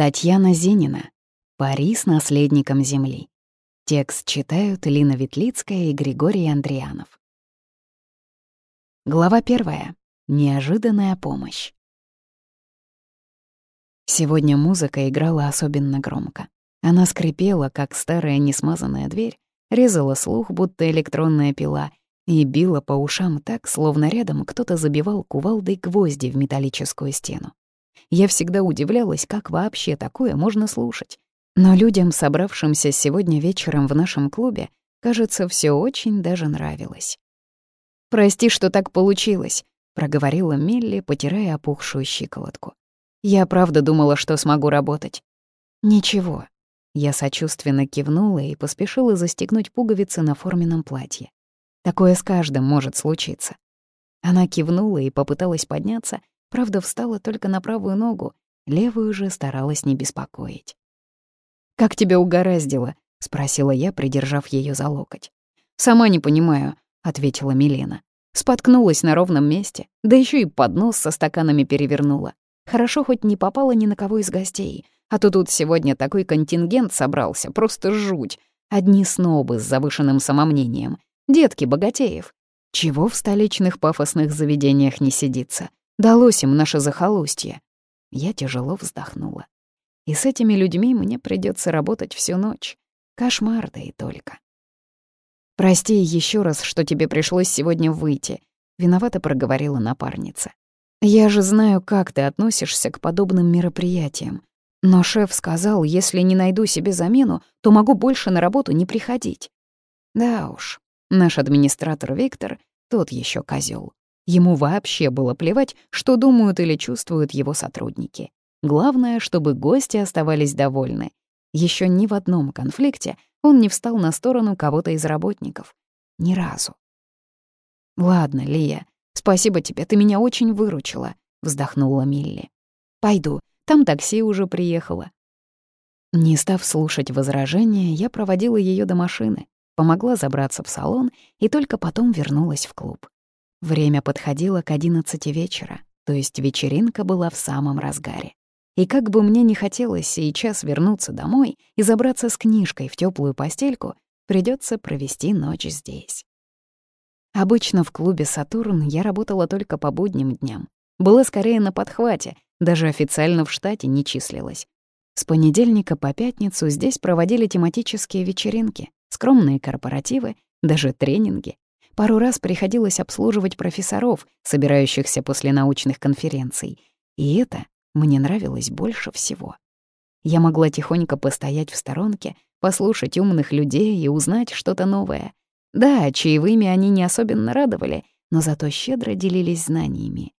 Татьяна Зинина. «Пари с наследником земли». Текст читают Лина Ветлицкая и Григорий Андрианов. Глава первая. Неожиданная помощь. Сегодня музыка играла особенно громко. Она скрипела, как старая несмазанная дверь, резала слух, будто электронная пила, и била по ушам так, словно рядом кто-то забивал кувалдой гвозди в металлическую стену. Я всегда удивлялась, как вообще такое можно слушать. Но людям, собравшимся сегодня вечером в нашем клубе, кажется, все очень даже нравилось. «Прости, что так получилось», — проговорила Мелли, потирая опухшую щиколотку. «Я правда думала, что смогу работать». «Ничего». Я сочувственно кивнула и поспешила застегнуть пуговицы на форменном платье. Такое с каждым может случиться. Она кивнула и попыталась подняться, Правда, встала только на правую ногу, левую же старалась не беспокоить. «Как тебя угораздило?» — спросила я, придержав ее за локоть. «Сама не понимаю», — ответила Милена. Споткнулась на ровном месте, да еще и поднос со стаканами перевернула. Хорошо хоть не попала ни на кого из гостей, а то тут сегодня такой контингент собрался, просто жуть. Одни снобы с завышенным самомнением, детки богатеев. Чего в столичных пафосных заведениях не сидится? Далось им наше захолустье. Я тяжело вздохнула. И с этими людьми мне придется работать всю ночь. Кошмар, да и только. «Прости еще раз, что тебе пришлось сегодня выйти», — виновато проговорила напарница. «Я же знаю, как ты относишься к подобным мероприятиям. Но шеф сказал, если не найду себе замену, то могу больше на работу не приходить». Да уж, наш администратор Виктор — тот еще козел. Ему вообще было плевать, что думают или чувствуют его сотрудники. Главное, чтобы гости оставались довольны. Еще ни в одном конфликте он не встал на сторону кого-то из работников. Ни разу. «Ладно, Лия, спасибо тебе, ты меня очень выручила», — вздохнула Милли. «Пойду, там такси уже приехало». Не став слушать возражения, я проводила ее до машины, помогла забраться в салон и только потом вернулась в клуб. Время подходило к одиннадцати вечера, то есть вечеринка была в самом разгаре. И как бы мне не хотелось сейчас вернуться домой и забраться с книжкой в теплую постельку, придется провести ночь здесь. Обычно в клубе «Сатурн» я работала только по будним дням. Была скорее на подхвате, даже официально в штате не числилась. С понедельника по пятницу здесь проводили тематические вечеринки, скромные корпоративы, даже тренинги. Пару раз приходилось обслуживать профессоров, собирающихся после научных конференций. И это мне нравилось больше всего. Я могла тихонько постоять в сторонке, послушать умных людей и узнать что-то новое. Да, чаевыми они не особенно радовали, но зато щедро делились знаниями.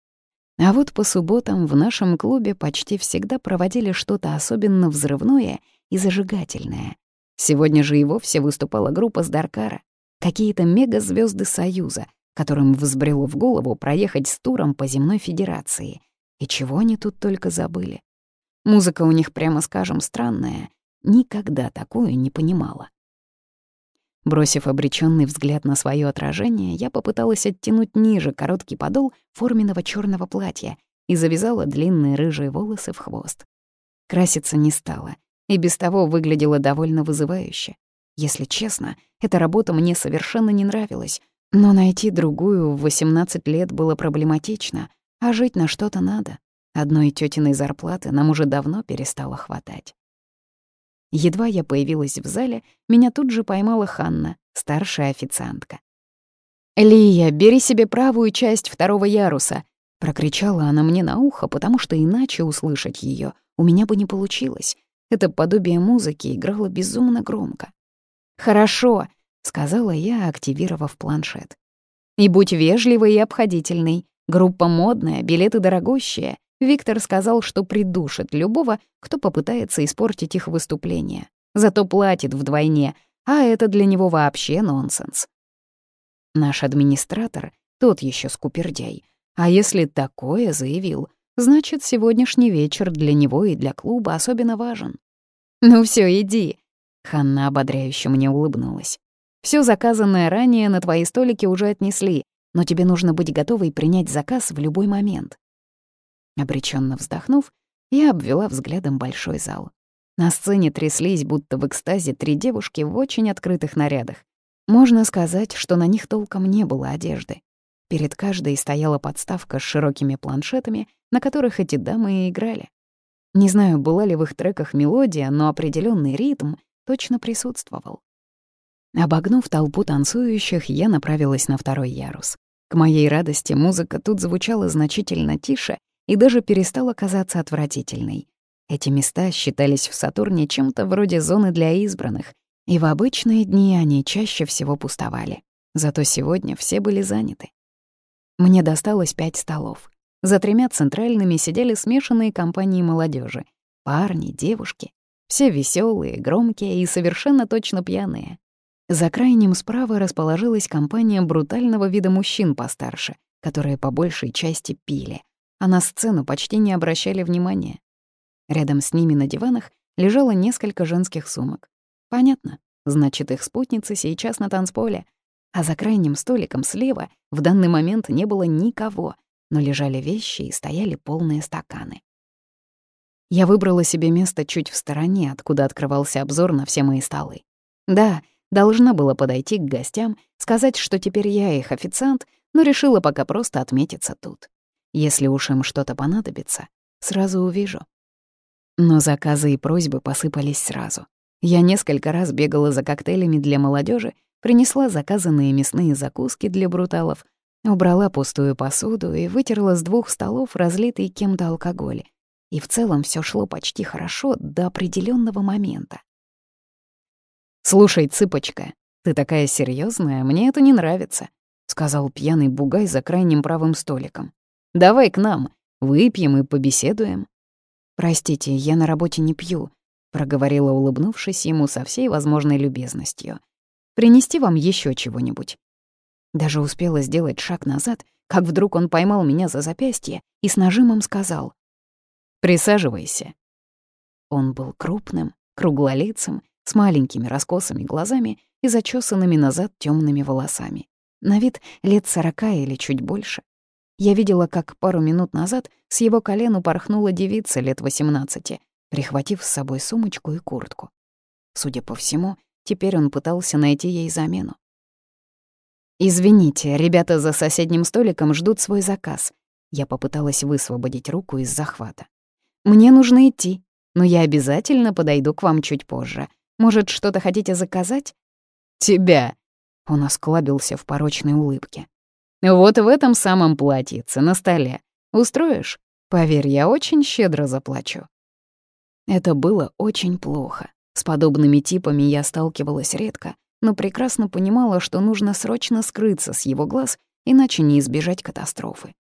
А вот по субботам в нашем клубе почти всегда проводили что-то особенно взрывное и зажигательное. Сегодня же и вовсе выступала группа с Даркара какие-то мегазвезды Союза, которым взбрело в голову проехать с туром по земной федерации. И чего они тут только забыли. Музыка у них, прямо скажем, странная. Никогда такую не понимала. Бросив обреченный взгляд на свое отражение, я попыталась оттянуть ниже короткий подол форменного черного платья и завязала длинные рыжие волосы в хвост. Краситься не стала, и без того выглядела довольно вызывающе. Если честно, эта работа мне совершенно не нравилась, но найти другую в 18 лет было проблематично, а жить на что-то надо. Одной тётиной зарплаты нам уже давно перестало хватать. Едва я появилась в зале, меня тут же поймала Ханна, старшая официантка. «Лия, бери себе правую часть второго яруса!» — прокричала она мне на ухо, потому что иначе услышать её у меня бы не получилось. Это подобие музыки играло безумно громко. «Хорошо», — сказала я, активировав планшет. «И будь вежливый и обходительный. Группа модная, билеты дорогущие. Виктор сказал, что придушит любого, кто попытается испортить их выступление. Зато платит вдвойне, а это для него вообще нонсенс. Наш администратор — тот еще скупердяй. А если такое заявил, значит, сегодняшний вечер для него и для клуба особенно важен. «Ну все, иди», Ханна ободряюще мне улыбнулась. Все заказанное ранее на твои столики уже отнесли, но тебе нужно быть готовой принять заказ в любой момент». Обреченно вздохнув, я обвела взглядом большой зал. На сцене тряслись, будто в экстазе, три девушки в очень открытых нарядах. Можно сказать, что на них толком не было одежды. Перед каждой стояла подставка с широкими планшетами, на которых эти дамы и играли. Не знаю, была ли в их треках мелодия, но определенный ритм точно присутствовал. Обогнув толпу танцующих, я направилась на второй ярус. К моей радости музыка тут звучала значительно тише и даже перестала казаться отвратительной. Эти места считались в Сатурне чем-то вроде зоны для избранных, и в обычные дни они чаще всего пустовали. Зато сегодня все были заняты. Мне досталось пять столов. За тремя центральными сидели смешанные компании молодежи: Парни, девушки. Все веселые, громкие и совершенно точно пьяные. За крайним справа расположилась компания брутального вида мужчин постарше, которые по большей части пили, а на сцену почти не обращали внимания. Рядом с ними на диванах лежало несколько женских сумок. Понятно. Значит, их спутницы сейчас на танцполе. А за крайним столиком слева в данный момент не было никого, но лежали вещи и стояли полные стаканы. Я выбрала себе место чуть в стороне, откуда открывался обзор на все мои столы. Да, должна была подойти к гостям, сказать, что теперь я их официант, но решила пока просто отметиться тут. Если уж им что-то понадобится, сразу увижу. Но заказы и просьбы посыпались сразу. Я несколько раз бегала за коктейлями для молодежи, принесла заказанные мясные закуски для бруталов, убрала пустую посуду и вытерла с двух столов разлитый кем-то алкоголь. И в целом все шло почти хорошо до определенного момента. «Слушай, цыпочка, ты такая серьезная, мне это не нравится», — сказал пьяный бугай за крайним правым столиком. «Давай к нам, выпьем и побеседуем». «Простите, я на работе не пью», — проговорила, улыбнувшись ему со всей возможной любезностью. «Принести вам еще чего-нибудь?» Даже успела сделать шаг назад, как вдруг он поймал меня за запястье и с нажимом сказал «Присаживайся». Он был крупным, круглолицым, с маленькими раскосыми глазами и зачесанными назад темными волосами. На вид лет сорока или чуть больше. Я видела, как пару минут назад с его колен упорхнула девица лет восемнадцати, прихватив с собой сумочку и куртку. Судя по всему, теперь он пытался найти ей замену. «Извините, ребята за соседним столиком ждут свой заказ». Я попыталась высвободить руку из захвата. «Мне нужно идти, но я обязательно подойду к вам чуть позже. Может, что-то хотите заказать?» «Тебя!» — он осклабился в порочной улыбке. «Вот в этом самом платьице, на столе. Устроишь? Поверь, я очень щедро заплачу». Это было очень плохо. С подобными типами я сталкивалась редко, но прекрасно понимала, что нужно срочно скрыться с его глаз, иначе не избежать катастрофы.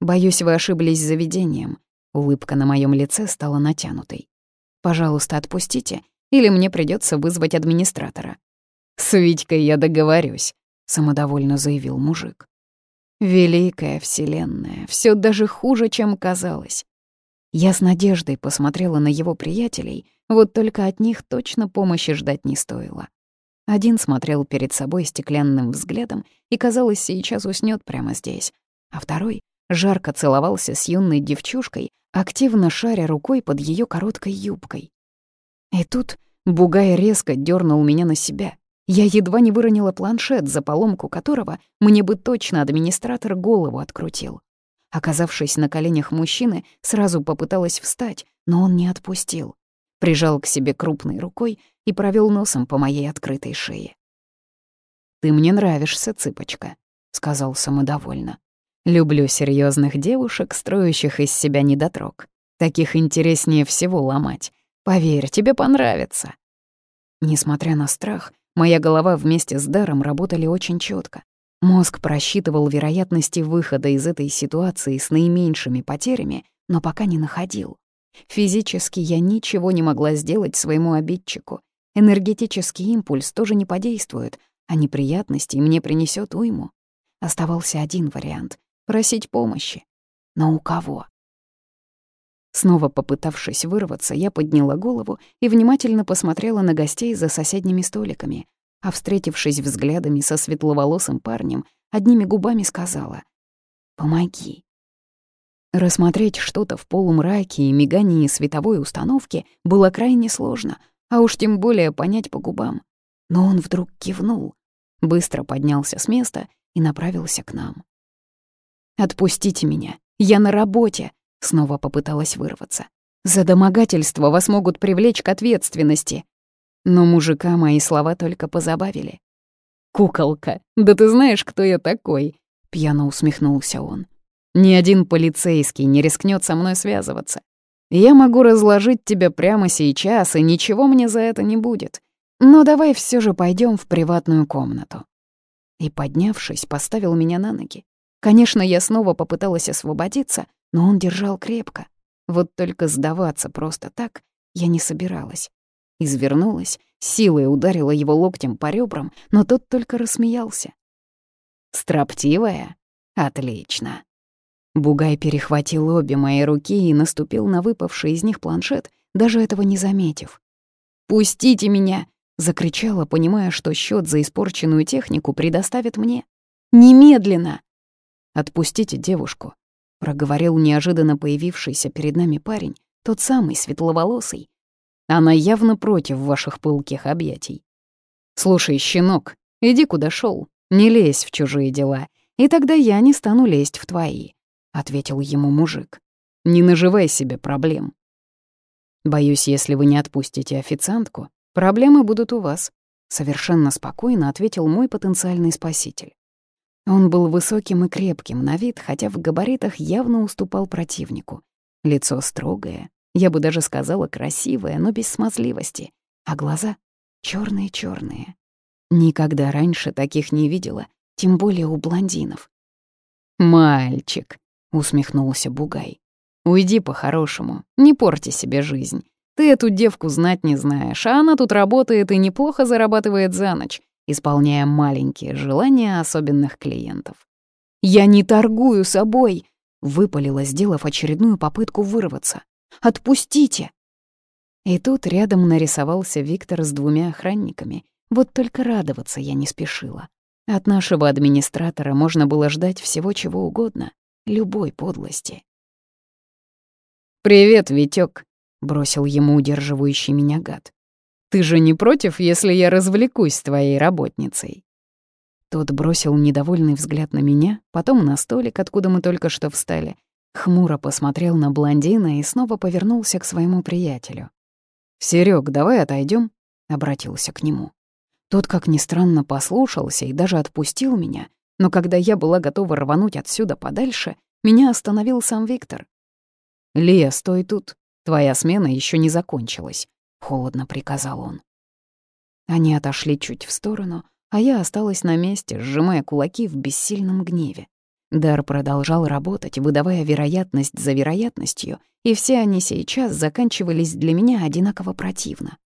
«Боюсь, вы ошиблись заведением». Улыбка на моем лице стала натянутой. «Пожалуйста, отпустите, или мне придется вызвать администратора». «С Витькой я договорюсь», — самодовольно заявил мужик. «Великая вселенная, все даже хуже, чем казалось. Я с надеждой посмотрела на его приятелей, вот только от них точно помощи ждать не стоило. Один смотрел перед собой стеклянным взглядом и, казалось, сейчас уснет прямо здесь, а второй жарко целовался с юной девчушкой, активно шаря рукой под ее короткой юбкой. И тут Бугай резко дернул меня на себя. Я едва не выронила планшет, за поломку которого мне бы точно администратор голову открутил. Оказавшись на коленях мужчины, сразу попыталась встать, но он не отпустил. Прижал к себе крупной рукой и провел носом по моей открытой шее. «Ты мне нравишься, цыпочка», — сказал самодовольно. «Люблю серьезных девушек, строящих из себя недотрог. Таких интереснее всего ломать. Поверь, тебе понравится». Несмотря на страх, моя голова вместе с даром работали очень четко. Мозг просчитывал вероятности выхода из этой ситуации с наименьшими потерями, но пока не находил. Физически я ничего не могла сделать своему обидчику. Энергетический импульс тоже не подействует, а неприятностей мне принесет уйму. Оставался один вариант — просить помощи. Но у кого? Снова попытавшись вырваться, я подняла голову и внимательно посмотрела на гостей за соседними столиками а, встретившись взглядами со светловолосым парнем, одними губами сказала «Помоги». Рассмотреть что-то в полумраке и мигании световой установки было крайне сложно, а уж тем более понять по губам. Но он вдруг кивнул, быстро поднялся с места и направился к нам. «Отпустите меня, я на работе», — снова попыталась вырваться. «За домогательство вас могут привлечь к ответственности». Но мужика мои слова только позабавили. «Куколка, да ты знаешь, кто я такой?» — пьяно усмехнулся он. «Ни один полицейский не рискнет со мной связываться. Я могу разложить тебя прямо сейчас, и ничего мне за это не будет. Но давай все же пойдем в приватную комнату». И, поднявшись, поставил меня на ноги. Конечно, я снова попыталась освободиться, но он держал крепко. Вот только сдаваться просто так я не собиралась. Извернулась, силой ударила его локтем по ребрам, но тот только рассмеялся. «Строптивая? Отлично!» Бугай перехватил обе мои руки и наступил на выпавший из них планшет, даже этого не заметив. «Пустите меня!» — закричала, понимая, что счет за испорченную технику предоставят мне. «Немедленно!» «Отпустите девушку», — проговорил неожиданно появившийся перед нами парень, тот самый светловолосый, она явно против ваших пылких объятий. Слушай, щенок, иди куда шел, не лезь в чужие дела, и тогда я не стану лезть в твои, ответил ему мужик. Не наживай себе проблем. Боюсь, если вы не отпустите официантку, проблемы будут у вас, совершенно спокойно ответил мой потенциальный спаситель. Он был высоким и крепким на вид, хотя в габаритах явно уступал противнику. Лицо строгое, я бы даже сказала красивая, но без смазливости. А глаза черные черные Никогда раньше таких не видела, тем более у блондинов. «Мальчик», — усмехнулся Бугай, — «уйди по-хорошему, не порти себе жизнь. Ты эту девку знать не знаешь, а она тут работает и неплохо зарабатывает за ночь, исполняя маленькие желания особенных клиентов». «Я не торгую собой», — выпалила, сделав очередную попытку вырваться. Отпустите!» И тут рядом нарисовался Виктор с двумя охранниками. Вот только радоваться я не спешила. От нашего администратора можно было ждать всего чего угодно, любой подлости. «Привет, Витёк», — бросил ему удерживающий меня гад. «Ты же не против, если я развлекусь с твоей работницей?» Тот бросил недовольный взгляд на меня, потом на столик, откуда мы только что встали, Хмуро посмотрел на блондина и снова повернулся к своему приятелю. «Серёг, давай отойдем, обратился к нему. Тот, как ни странно, послушался и даже отпустил меня, но когда я была готова рвануть отсюда подальше, меня остановил сам Виктор. «Лия, стой тут, твоя смена еще не закончилась», — холодно приказал он. Они отошли чуть в сторону, а я осталась на месте, сжимая кулаки в бессильном гневе. Дар продолжал работать, выдавая вероятность за вероятностью, и все они сейчас заканчивались для меня одинаково противно.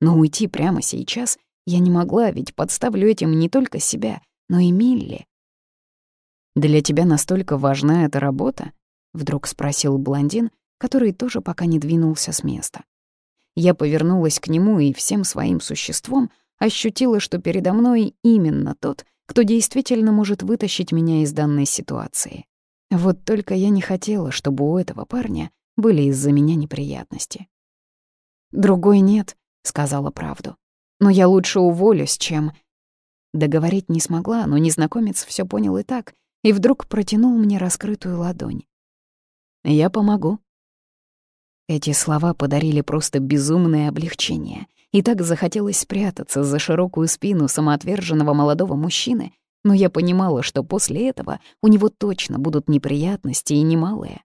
Но уйти прямо сейчас я не могла, ведь подставлю этим не только себя, но и Милли. «Для тебя настолько важна эта работа?» — вдруг спросил блондин, который тоже пока не двинулся с места. Я повернулась к нему и всем своим существом ощутила, что передо мной именно тот, кто действительно может вытащить меня из данной ситуации. Вот только я не хотела, чтобы у этого парня были из-за меня неприятности. «Другой нет», — сказала правду. «Но я лучше уволюсь, чем...» Договорить не смогла, но незнакомец все понял и так, и вдруг протянул мне раскрытую ладонь. «Я помогу». Эти слова подарили просто безумное облегчение — и так захотелось спрятаться за широкую спину самоотверженного молодого мужчины, но я понимала, что после этого у него точно будут неприятности и немалые.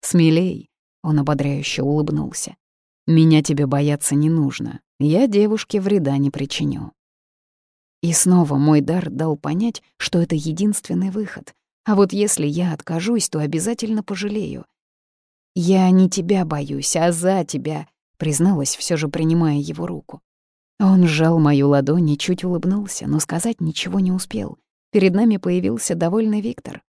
«Смелей», — он ободряюще улыбнулся. «Меня тебе бояться не нужно. Я девушке вреда не причиню». И снова мой дар дал понять, что это единственный выход. А вот если я откажусь, то обязательно пожалею. «Я не тебя боюсь, а за тебя», призналась, все же принимая его руку. Он сжал мою ладонь и чуть улыбнулся, но сказать ничего не успел. Перед нами появился довольный Виктор.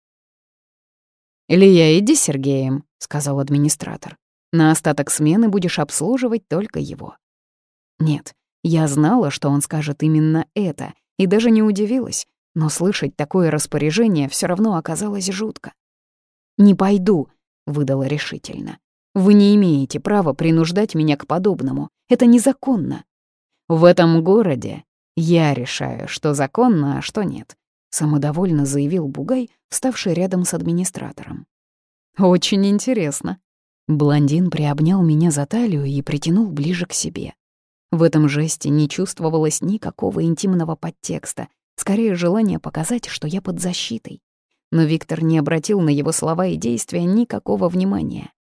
«Илья, иди с Сергеем», — сказал администратор. «На остаток смены будешь обслуживать только его». Нет, я знала, что он скажет именно это, и даже не удивилась, но слышать такое распоряжение все равно оказалось жутко. «Не пойду», — выдала решительно. «Вы не имеете права принуждать меня к подобному. Это незаконно». «В этом городе я решаю, что законно, а что нет», — самодовольно заявил Бугай, вставший рядом с администратором. «Очень интересно». Блондин приобнял меня за талию и притянул ближе к себе. В этом жесте не чувствовалось никакого интимного подтекста, скорее желание показать, что я под защитой. Но Виктор не обратил на его слова и действия никакого внимания.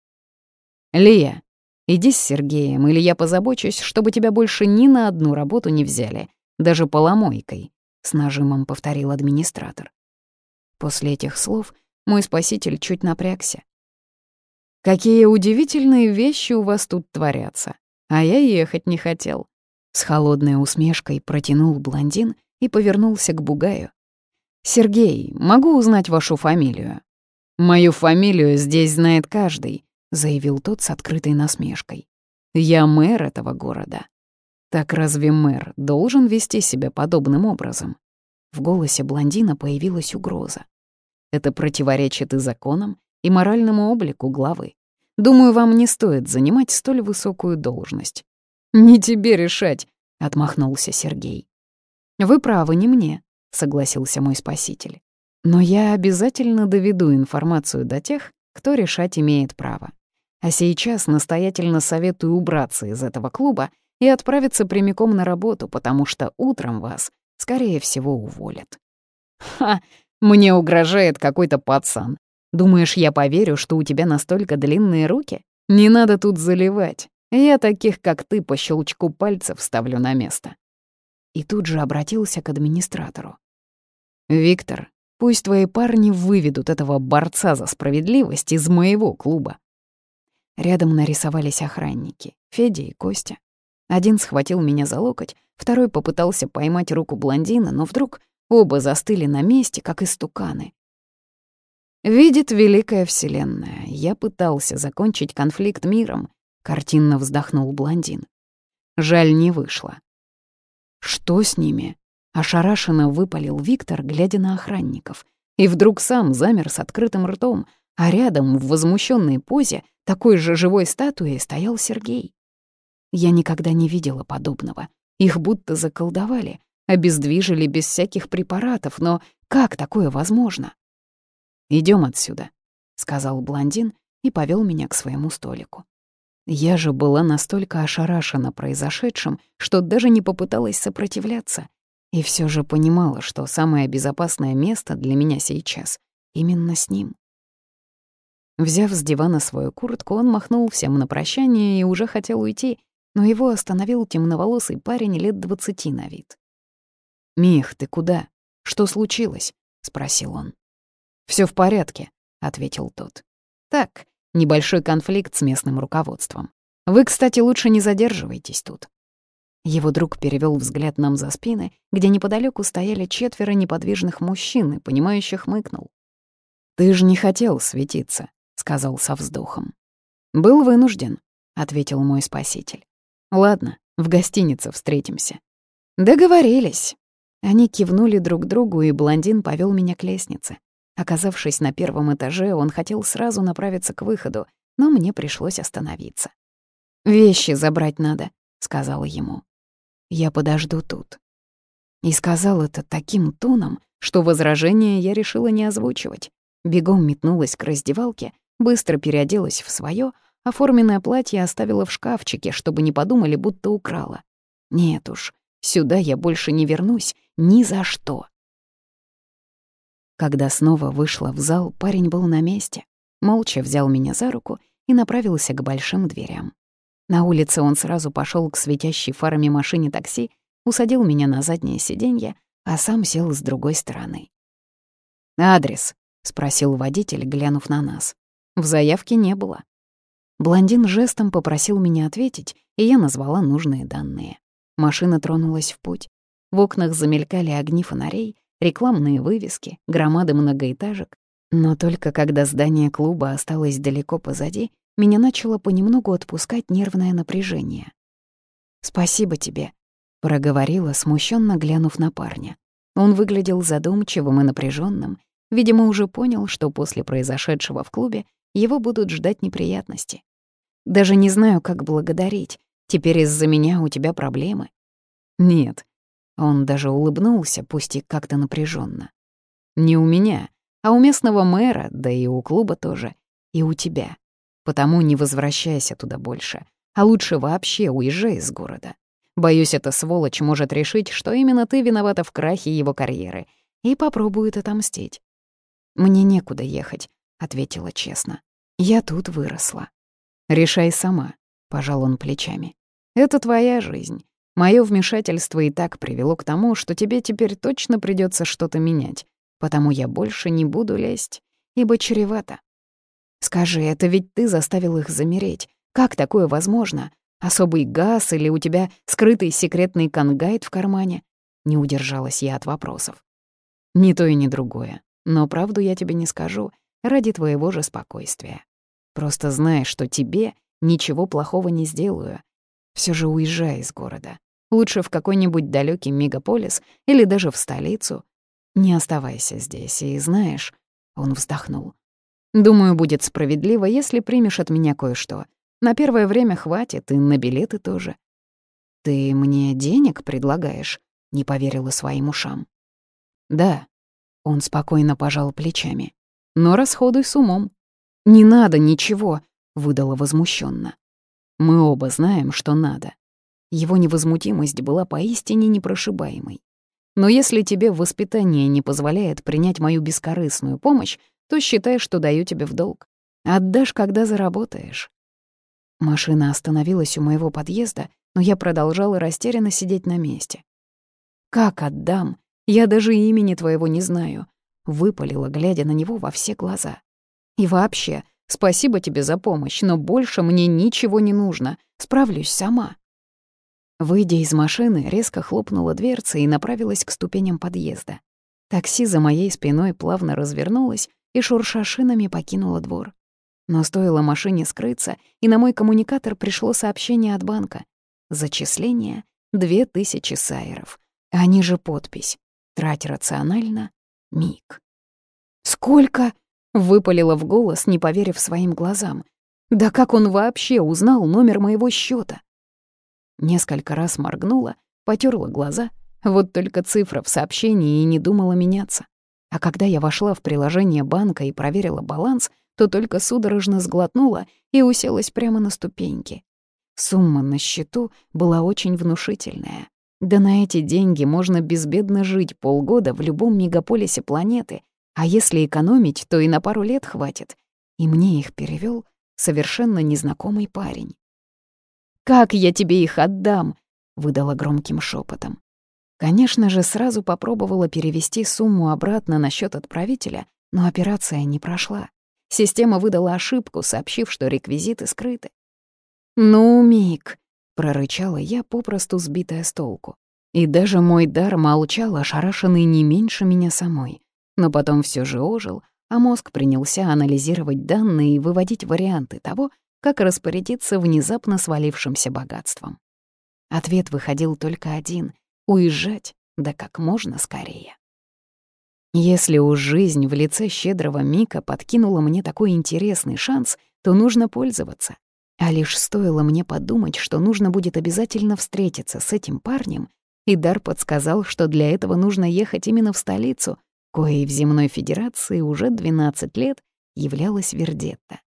«Лия, иди с Сергеем, или я позабочусь, чтобы тебя больше ни на одну работу не взяли, даже поломойкой», — с нажимом повторил администратор. После этих слов мой спаситель чуть напрягся. «Какие удивительные вещи у вас тут творятся, а я ехать не хотел». С холодной усмешкой протянул блондин и повернулся к Бугаю. «Сергей, могу узнать вашу фамилию?» «Мою фамилию здесь знает каждый», — заявил тот с открытой насмешкой. «Я мэр этого города». «Так разве мэр должен вести себя подобным образом?» В голосе блондина появилась угроза. Это противоречит и законам, и моральному облику главы. Думаю, вам не стоит занимать столь высокую должность». «Не тебе решать», — отмахнулся Сергей. «Вы правы, не мне», — согласился мой спаситель. «Но я обязательно доведу информацию до тех, кто решать имеет право. А сейчас настоятельно советую убраться из этого клуба и отправиться прямиком на работу, потому что утром вас, скорее всего, уволят». «Ха, мне угрожает какой-то пацан. Думаешь, я поверю, что у тебя настолько длинные руки? Не надо тут заливать. Я таких, как ты, по щелчку пальцев ставлю на место». И тут же обратился к администратору. «Виктор, пусть твои парни выведут этого борца за справедливость из моего клуба». Рядом нарисовались охранники, Федя и Костя. Один схватил меня за локоть, второй попытался поймать руку блондина, но вдруг Оба застыли на месте, как истуканы. «Видит великая вселенная. Я пытался закончить конфликт миром», — картинно вздохнул блондин. «Жаль, не вышло». «Что с ними?» — ошарашенно выпалил Виктор, глядя на охранников. И вдруг сам замер с открытым ртом, а рядом, в возмущенной позе, такой же живой статуей стоял Сергей. Я никогда не видела подобного. Их будто заколдовали, обездвижили без всяких препаратов, но как такое возможно? Идем отсюда», — сказал блондин и повел меня к своему столику. Я же была настолько ошарашена произошедшим, что даже не попыталась сопротивляться, и все же понимала, что самое безопасное место для меня сейчас именно с ним. Взяв с дивана свою куртку, он махнул всем на прощание и уже хотел уйти, но его остановил темноволосый парень лет двадцати на вид. «Мих, ты куда? Что случилось?» — спросил он. Все в порядке», — ответил тот. «Так, небольшой конфликт с местным руководством. Вы, кстати, лучше не задерживайтесь тут». Его друг перевел взгляд нам за спины, где неподалеку стояли четверо неподвижных мужчин и, понимающих, мыкнул. «Ты же не хотел светиться», — сказал со вздохом. «Был вынужден», — ответил мой спаситель. «Ладно, в гостинице встретимся». «Договорились». Они кивнули друг другу, и блондин повел меня к лестнице. Оказавшись на первом этаже, он хотел сразу направиться к выходу, но мне пришлось остановиться. «Вещи забрать надо», — сказала ему. «Я подожду тут». И сказал это таким тоном, что возражение я решила не озвучивать. Бегом метнулась к раздевалке, быстро переоделась в свое, оформленное платье оставила в шкафчике, чтобы не подумали, будто украла. Нет уж, сюда я больше не вернусь, ни за что. Когда снова вышла в зал, парень был на месте, молча взял меня за руку и направился к большим дверям. На улице он сразу пошел к светящей фарами машине такси, усадил меня на заднее сиденье, а сам сел с другой стороны. «Адрес?» — спросил водитель, глянув на нас. В заявке не было. Блондин жестом попросил меня ответить, и я назвала нужные данные. Машина тронулась в путь. В окнах замелькали огни фонарей, рекламные вывески, громады многоэтажек. Но только когда здание клуба осталось далеко позади, меня начало понемногу отпускать нервное напряжение. «Спасибо тебе», — проговорила, смущенно глянув на парня. Он выглядел задумчивым и напряженным, видимо, уже понял, что после произошедшего в клубе его будут ждать неприятности. Даже не знаю, как благодарить. Теперь из-за меня у тебя проблемы. Нет. Он даже улыбнулся, пусть и как-то напряженно. Не у меня, а у местного мэра, да и у клуба тоже, и у тебя. Потому не возвращайся туда больше, а лучше вообще уезжай из города. Боюсь, эта сволочь может решить, что именно ты виновата в крахе его карьеры, и попробует отомстить. «Мне некуда ехать», — ответила честно. «Я тут выросла». «Решай сама», — пожал он плечами. «Это твоя жизнь. Моё вмешательство и так привело к тому, что тебе теперь точно придётся что-то менять, потому я больше не буду лезть, ибо чревато. Скажи, это ведь ты заставил их замереть. Как такое возможно? Особый газ или у тебя скрытый секретный кангайт в кармане?» Не удержалась я от вопросов. «Ни то и ни другое. Но правду я тебе не скажу, ради твоего же спокойствия. Просто знай, что тебе ничего плохого не сделаю. Все же уезжай из города. Лучше в какой-нибудь далекий мегаполис или даже в столицу. Не оставайся здесь, и знаешь...» Он вздохнул. «Думаю, будет справедливо, если примешь от меня кое-что. На первое время хватит, и на билеты тоже». «Ты мне денег предлагаешь?» — не поверила своим ушам. «Да», он спокойно пожал плечами. «Но расходуй с умом». «Не надо ничего», — выдала возмущенно. «Мы оба знаем, что надо». Его невозмутимость была поистине непрошибаемой. «Но если тебе воспитание не позволяет принять мою бескорыстную помощь, то считай, что даю тебе в долг. Отдашь, когда заработаешь». Машина остановилась у моего подъезда, но я продолжала растерянно сидеть на месте. «Как отдам, я даже имени твоего не знаю», — выпалила, глядя на него во все глаза. «И вообще, спасибо тебе за помощь, но больше мне ничего не нужно, справлюсь сама». Выйдя из машины, резко хлопнула дверца и направилась к ступеням подъезда. Такси за моей спиной плавно развернулось и, шурша шинами, покинула двор. Но стоило машине скрыться, и на мой коммуникатор пришло сообщение от банка. Зачисление — две тысячи сайеров. А ниже подпись. Трать рационально — миг. «Сколько?» — выпалила в голос, не поверив своим глазам. «Да как он вообще узнал номер моего счета? Несколько раз моргнула, потерла глаза, вот только цифра в сообщении и не думала меняться. А когда я вошла в приложение банка и проверила баланс, то только судорожно сглотнула и уселась прямо на ступеньки. Сумма на счету была очень внушительная. Да на эти деньги можно безбедно жить полгода в любом мегаполисе планеты, а если экономить, то и на пару лет хватит. И мне их перевел совершенно незнакомый парень. «Как я тебе их отдам?» — выдала громким шепотом. Конечно же, сразу попробовала перевести сумму обратно на счет отправителя, но операция не прошла. Система выдала ошибку, сообщив, что реквизиты скрыты. «Ну, Мик», — прорычала я, попросту сбитая с толку. И даже мой дар молчал, ошарашенный не меньше меня самой. Но потом все же ожил, а мозг принялся анализировать данные и выводить варианты того, как распорядиться внезапно свалившимся богатством. Ответ выходил только один — уезжать, да как можно скорее. Если уж жизнь в лице щедрого Мика подкинула мне такой интересный шанс, то нужно пользоваться. А лишь стоило мне подумать, что нужно будет обязательно встретиться с этим парнем, и Дар подсказал, что для этого нужно ехать именно в столицу, коей в Земной Федерации уже 12 лет являлась Вердетта.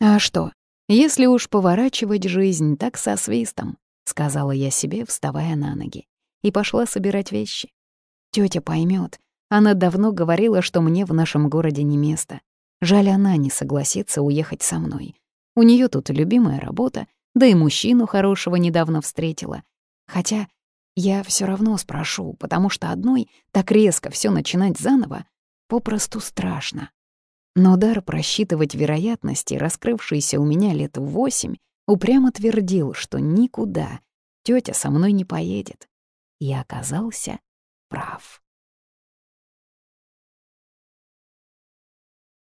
«А что, если уж поворачивать жизнь так со свистом», — сказала я себе, вставая на ноги, и пошла собирать вещи. Тётя поймёт. Она давно говорила, что мне в нашем городе не место. Жаль, она не согласится уехать со мной. У неё тут любимая работа, да и мужчину хорошего недавно встретила. Хотя я все равно спрошу, потому что одной так резко все начинать заново попросту страшно. Но дар просчитывать вероятности, раскрывшийся у меня лет в восемь, упрямо твердил, что никуда тетя со мной не поедет. И оказался прав.